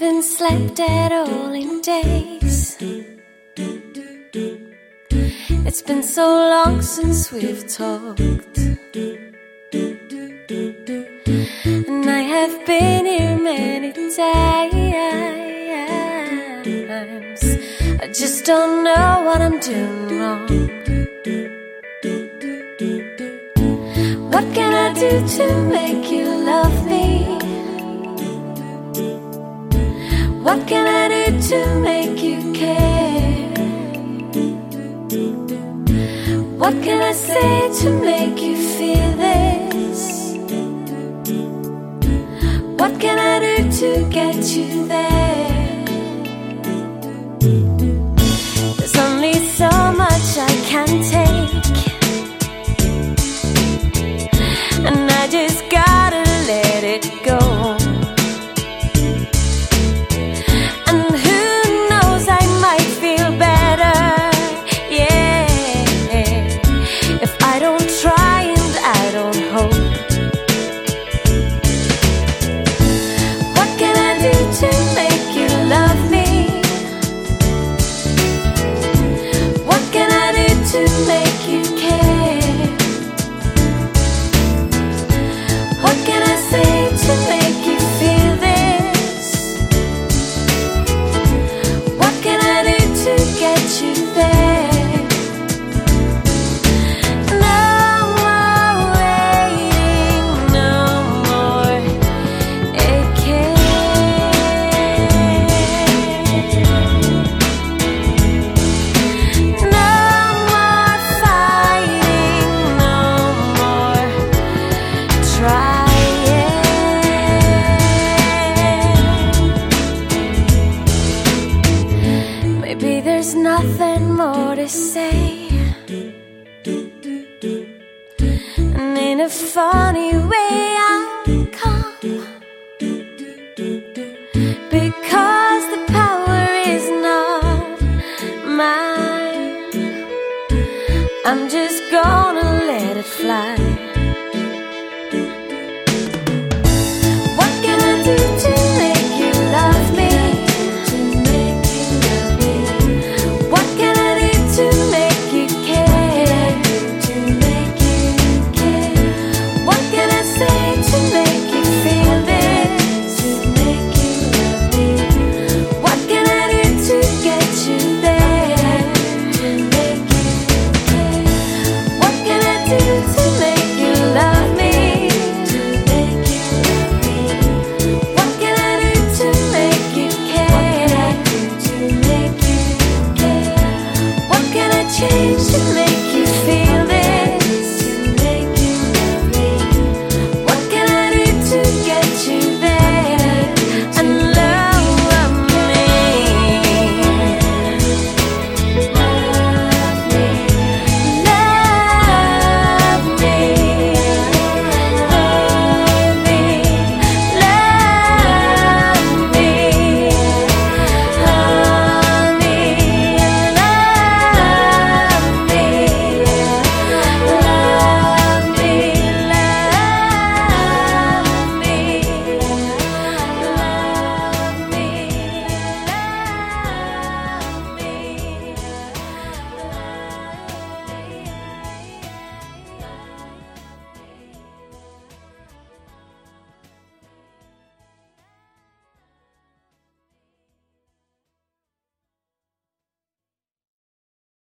slept at all in days. It's been so long since we've talked. And I have been here many times. I just don't know what I'm doing wrong. What can I do to make you love me? What can I do to make you care? What can I say to make you feel this? What can I do to get you there? If I don't try and I don't hope. What can I do to make you love me? What can I do to make you care? What can I say to make you feel this? What can I do to get you there? Nothing more to say. And in a funny way, I'll come. Because the power is not mine. I'm just gonna let it fly.